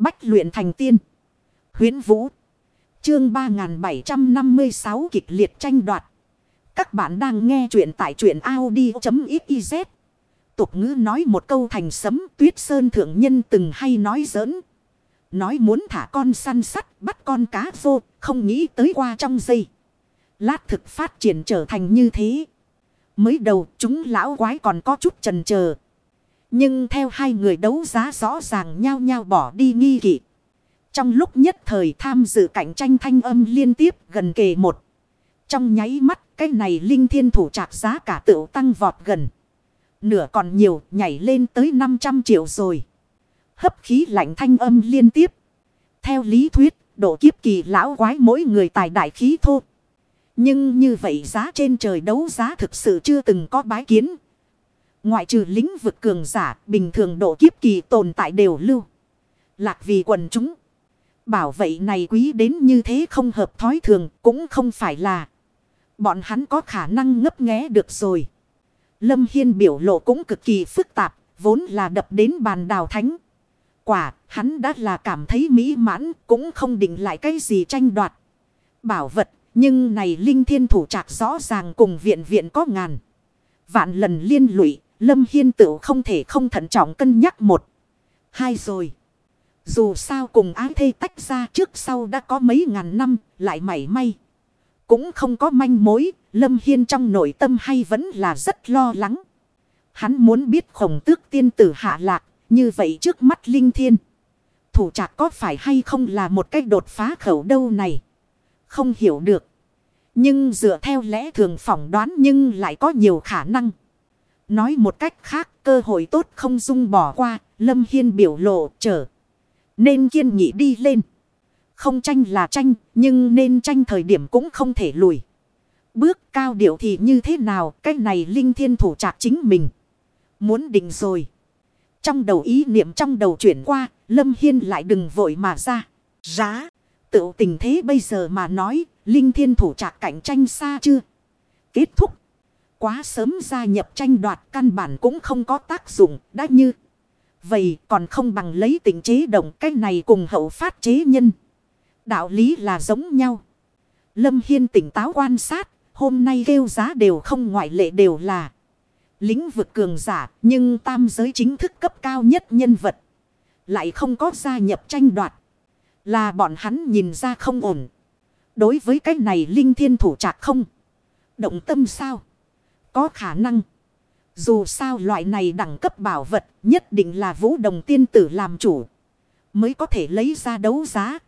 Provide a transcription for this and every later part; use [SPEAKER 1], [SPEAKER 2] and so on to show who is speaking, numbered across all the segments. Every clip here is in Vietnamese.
[SPEAKER 1] Bách luyện thành tiên. Huyến Vũ. Chương 3756 kịch liệt tranh đoạt. Các bạn đang nghe truyện tại truyện Audi.xyz. Tục ngữ nói một câu thành sấm, tuyết sơn thượng nhân từng hay nói giỡn. Nói muốn thả con săn sắt, bắt con cá vô không nghĩ tới qua trong giây. Lát thực phát triển trở thành như thế. Mới đầu, chúng lão quái còn có chút trần chờ nhưng theo hai người đấu giá rõ ràng nhau nhau bỏ đi nghi kỵ. Trong lúc nhất thời tham dự cạnh tranh thanh âm liên tiếp gần kề một. Trong nháy mắt cái này linh thiên thủ trạc giá cả tựu tăng vọt gần. Nửa còn nhiều nhảy lên tới 500 triệu rồi. Hấp khí lạnh thanh âm liên tiếp. Theo lý thuyết, độ kiếp kỳ lão quái mỗi người tài đại khí thô. Nhưng như vậy giá trên trời đấu giá thực sự chưa từng có bái kiến. Ngoại trừ lĩnh vực cường giả, bình thường độ kiếp kỳ tồn tại đều lưu. Lạc vì quần chúng. Bảo vậy này quý đến như thế không hợp thói thường, cũng không phải là. Bọn hắn có khả năng ngấp nghé được rồi. Lâm Hiên biểu lộ cũng cực kỳ phức tạp, vốn là đập đến bàn đào thánh. Quả, hắn đã là cảm thấy mỹ mãn, cũng không định lại cái gì tranh đoạt. Bảo vật, nhưng này linh thiên thủ trạc rõ ràng cùng viện viện có ngàn. Vạn lần liên lụy, Lâm Hiên tự không thể không thận trọng cân nhắc một. Hai rồi. Dù sao cùng ái thê tách ra trước sau đã có mấy ngàn năm, lại mảy may. Cũng không có manh mối, Lâm Hiên trong nội tâm hay vẫn là rất lo lắng. Hắn muốn biết khổng tước tiên tử hạ lạc, như vậy trước mắt Linh Thiên. Thủ trạc có phải hay không là một cách đột phá khẩu đâu này? Không hiểu được. Nhưng dựa theo lẽ thường phỏng đoán nhưng lại có nhiều khả năng. Nói một cách khác, cơ hội tốt không dung bỏ qua, Lâm Hiên biểu lộ trở. Nên kiên nhị đi lên. Không tranh là tranh, nhưng nên tranh thời điểm cũng không thể lùi. Bước cao điệu thì như thế nào, cái này linh thiên thủ trạc chính mình. Muốn định rồi. Trong đầu ý niệm trong đầu chuyển qua, Lâm Hiên lại đừng vội mà ra. Giá, tự tình thế bây giờ mà nói, linh thiên thủ trạc cạnh tranh xa chưa? Kết thúc. Quá sớm gia nhập tranh đoạt căn bản cũng không có tác dụng, đã như... Vậy còn không bằng lấy tình chế động cái này cùng hậu phát chế nhân. Đạo lý là giống nhau. Lâm Hiên tỉnh táo quan sát. Hôm nay kêu giá đều không ngoại lệ đều là. Lĩnh vực cường giả. Nhưng tam giới chính thức cấp cao nhất nhân vật. Lại không có gia nhập tranh đoạt. Là bọn hắn nhìn ra không ổn. Đối với cái này linh thiên thủ trạc không. Động tâm sao? Có khả năng. Dù sao loại này đẳng cấp bảo vật nhất định là vũ đồng tiên tử làm chủ. Mới có thể lấy ra đấu giá.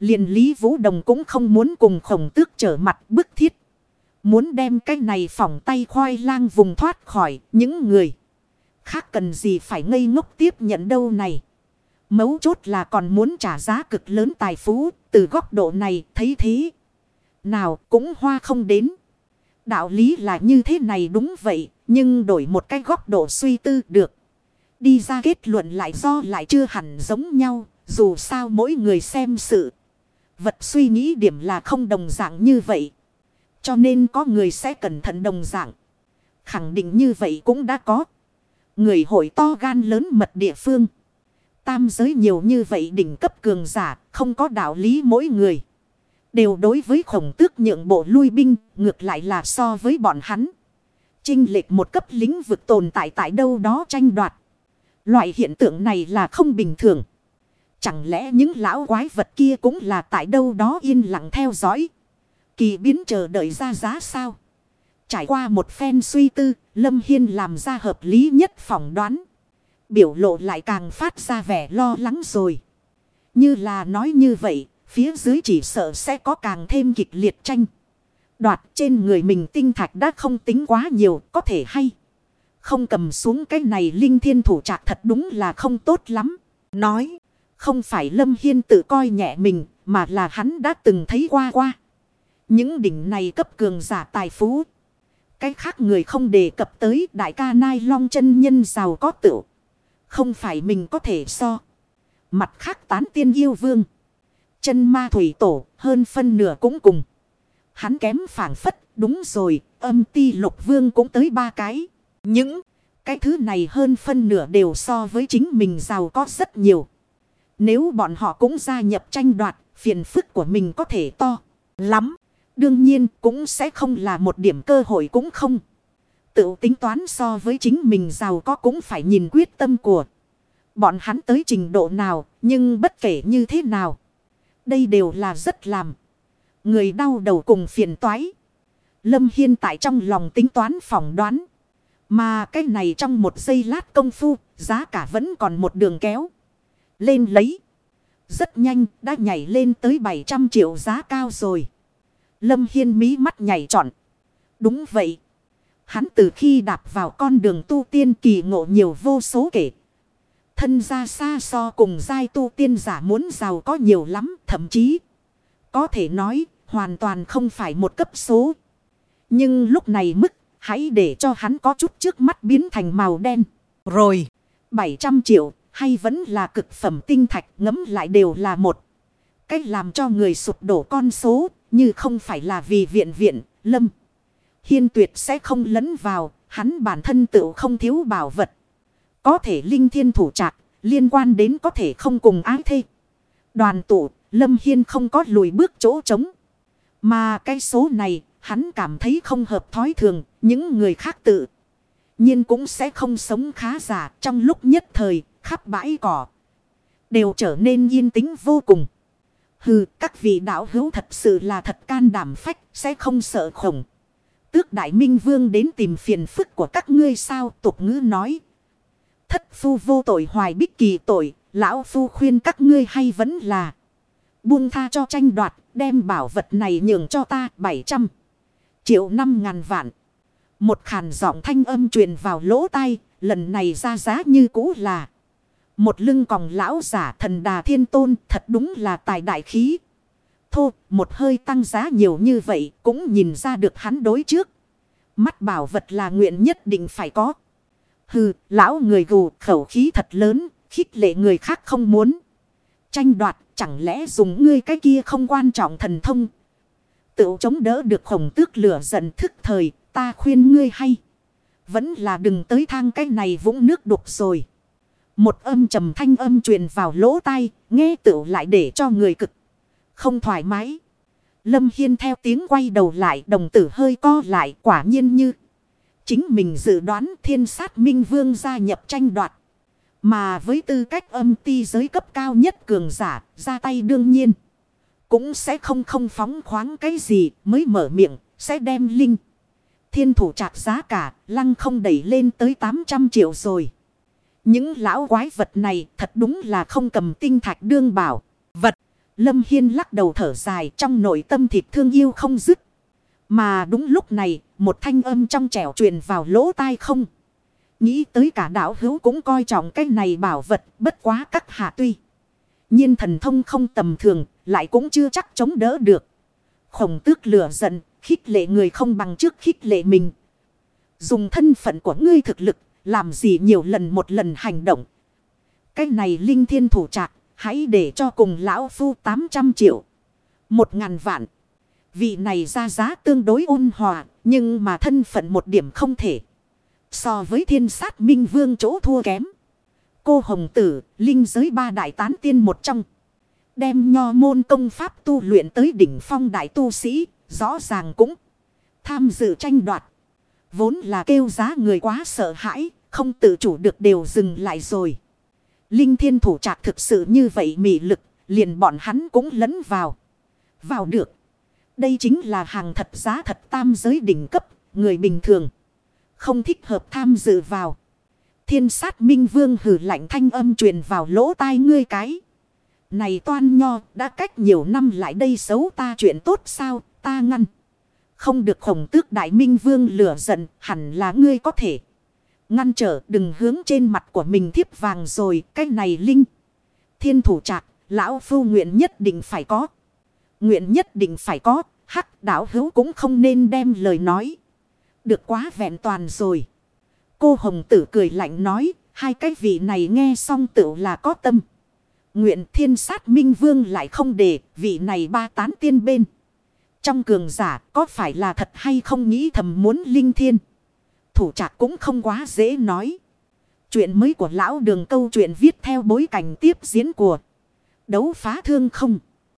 [SPEAKER 1] liền lý vũ đồng cũng không muốn cùng khổng tước trở mặt bức thiết. Muốn đem cái này phỏng tay khoai lang vùng thoát khỏi những người. Khác cần gì phải ngây ngốc tiếp nhận đâu này. Mấu chốt là còn muốn trả giá cực lớn tài phú. Từ góc độ này thấy thế. Nào cũng hoa không đến. Đạo lý là như thế này đúng vậy. Nhưng đổi một cái góc độ suy tư được. Đi ra kết luận lại do lại chưa hẳn giống nhau. Dù sao mỗi người xem sự. Vật suy nghĩ điểm là không đồng dạng như vậy. Cho nên có người sẽ cẩn thận đồng dạng. Khẳng định như vậy cũng đã có. Người hội to gan lớn mật địa phương. Tam giới nhiều như vậy đỉnh cấp cường giả. Không có đạo lý mỗi người. Đều đối với khổng tước nhượng bộ lui binh. Ngược lại là so với bọn hắn. Trinh lệch một cấp lĩnh vực tồn tại tại đâu đó tranh đoạt. Loại hiện tượng này là không bình thường. Chẳng lẽ những lão quái vật kia cũng là tại đâu đó yên lặng theo dõi. Kỳ biến chờ đợi ra giá sao. Trải qua một phen suy tư, Lâm Hiên làm ra hợp lý nhất phỏng đoán. Biểu lộ lại càng phát ra vẻ lo lắng rồi. Như là nói như vậy, phía dưới chỉ sợ sẽ có càng thêm kịch liệt tranh. Đoạt trên người mình tinh thạch đã không tính quá nhiều, có thể hay. Không cầm xuống cái này linh thiên thủ trạc thật đúng là không tốt lắm. Nói, không phải Lâm Hiên tự coi nhẹ mình, mà là hắn đã từng thấy qua qua. Những đỉnh này cấp cường giả tài phú. Cái khác người không đề cập tới đại ca Nai Long chân nhân giàu có tựu Không phải mình có thể so. Mặt khác tán tiên yêu vương. Chân ma thủy tổ hơn phân nửa cũng cùng. Hắn kém phản phất, đúng rồi, âm ti lục vương cũng tới ba cái. Những cái thứ này hơn phân nửa đều so với chính mình giàu có rất nhiều. Nếu bọn họ cũng gia nhập tranh đoạt, phiền phức của mình có thể to lắm. Đương nhiên cũng sẽ không là một điểm cơ hội cũng không. Tự tính toán so với chính mình giàu có cũng phải nhìn quyết tâm của. Bọn hắn tới trình độ nào, nhưng bất kể như thế nào. Đây đều là rất làm. Người đau đầu cùng phiền toái. Lâm Hiên tại trong lòng tính toán phỏng đoán. Mà cái này trong một giây lát công phu, giá cả vẫn còn một đường kéo. Lên lấy. Rất nhanh, đã nhảy lên tới 700 triệu giá cao rồi. Lâm Hiên mí mắt nhảy trọn. Đúng vậy. Hắn từ khi đạp vào con đường tu tiên kỳ ngộ nhiều vô số kể. Thân ra xa so cùng giai tu tiên giả muốn giàu có nhiều lắm, thậm chí. Có thể nói, hoàn toàn không phải một cấp số. Nhưng lúc này mức, hãy để cho hắn có chút trước mắt biến thành màu đen. Rồi, 700 triệu, hay vẫn là cực phẩm tinh thạch ngấm lại đều là một. Cách làm cho người sụp đổ con số, như không phải là vì viện viện, lâm. Hiên tuyệt sẽ không lấn vào, hắn bản thân tự không thiếu bảo vật. Có thể linh thiên thủ trạc, liên quan đến có thể không cùng ái thê. Đoàn tụ, lâm hiên không có lùi bước chỗ trống. Mà cái số này, hắn cảm thấy không hợp thói thường, những người khác tự. nhiên cũng sẽ không sống khá giả trong lúc nhất thời, khắp bãi cỏ. Đều trở nên yên tĩnh vô cùng. Hừ, các vị đạo hữu thật sự là thật can đảm phách, sẽ không sợ khổng. Tước đại minh vương đến tìm phiền phức của các ngươi sao, tục ngữ nói. Thất phu vô tội hoài bích kỳ tội, lão phu khuyên các ngươi hay vẫn là. Buông tha cho tranh đoạt, đem bảo vật này nhường cho ta 700 triệu năm ngàn vạn. Một khàn giọng thanh âm truyền vào lỗ tai, lần này ra giá như cũ là. Một lưng còng lão giả thần đà thiên tôn thật đúng là tài đại khí. Thô, một hơi tăng giá nhiều như vậy cũng nhìn ra được hắn đối trước. Mắt bảo vật là nguyện nhất định phải có. Hừ, lão người gù khẩu khí thật lớn, khích lệ người khác không muốn. Tranh đoạt, chẳng lẽ dùng ngươi cái kia không quan trọng thần thông. Tự chống đỡ được khổng tước lửa giận thức thời, ta khuyên ngươi hay. Vẫn là đừng tới thang cái này vũng nước đục rồi. Một âm trầm thanh âm truyền vào lỗ tai, nghe tựu lại để cho người cực. Không thoải mái. Lâm Hiên theo tiếng quay đầu lại, đồng tử hơi co lại, quả nhiên như. Chính mình dự đoán thiên sát minh vương gia nhập tranh đoạt. Mà với tư cách âm ti giới cấp cao nhất cường giả, ra tay đương nhiên. Cũng sẽ không không phóng khoáng cái gì mới mở miệng, sẽ đem linh. Thiên thủ trạc giá cả, lăng không đẩy lên tới 800 triệu rồi. Những lão quái vật này thật đúng là không cầm tinh thạch đương bảo. Vật. Lâm Hiên lắc đầu thở dài trong nội tâm thịt thương yêu không dứt. Mà đúng lúc này, một thanh âm trong trẻo truyền vào lỗ tai không. Nghĩ tới cả đảo hữu cũng coi trọng cái này bảo vật bất quá các hạ tuy. nhiên thần thông không tầm thường, lại cũng chưa chắc chống đỡ được. Khổng tước lửa giận, khích lệ người không bằng trước khích lệ mình. Dùng thân phận của ngươi thực lực làm gì nhiều lần một lần hành động. Cái này linh thiên thủ trạc. Hãy để cho cùng lão phu 800 triệu. Một ngàn vạn. Vị này ra giá tương đối ôn hòa. Nhưng mà thân phận một điểm không thể. So với thiên sát minh vương chỗ thua kém. Cô hồng tử, linh giới ba đại tán tiên một trong. Đem nho môn công pháp tu luyện tới đỉnh phong đại tu sĩ. Rõ ràng cũng tham dự tranh đoạt. Vốn là kêu giá người quá sợ hãi. Không tự chủ được đều dừng lại rồi. Linh thiên thủ trạc thực sự như vậy mị lực. Liền bọn hắn cũng lấn vào. Vào được. Đây chính là hàng thật giá thật tam giới đỉnh cấp. Người bình thường. Không thích hợp tham dự vào. Thiên sát minh vương hử lạnh thanh âm truyền vào lỗ tai ngươi cái. Này toan nho, đã cách nhiều năm lại đây xấu ta chuyện tốt sao, ta ngăn. Không được khổng tước đại minh vương lửa giận, hẳn là ngươi có thể. Ngăn trở, đừng hướng trên mặt của mình thiếp vàng rồi. Cái này linh. Thiên thủ trạc. Lão phu nguyện nhất định phải có. Nguyện nhất định phải có. Hắc đảo hữu cũng không nên đem lời nói. Được quá vẹn toàn rồi. Cô hồng tử cười lạnh nói. Hai cái vị này nghe xong tự là có tâm. Nguyện thiên sát minh vương lại không để vị này ba tán tiên bên. Trong cường giả có phải là thật hay không nghĩ thầm muốn linh thiên thủ trạc cũng không quá dễ nói. Chuyện mới của lão đường câu chuyện viết theo bối cảnh tiếp diễn của Đấu phá thương không.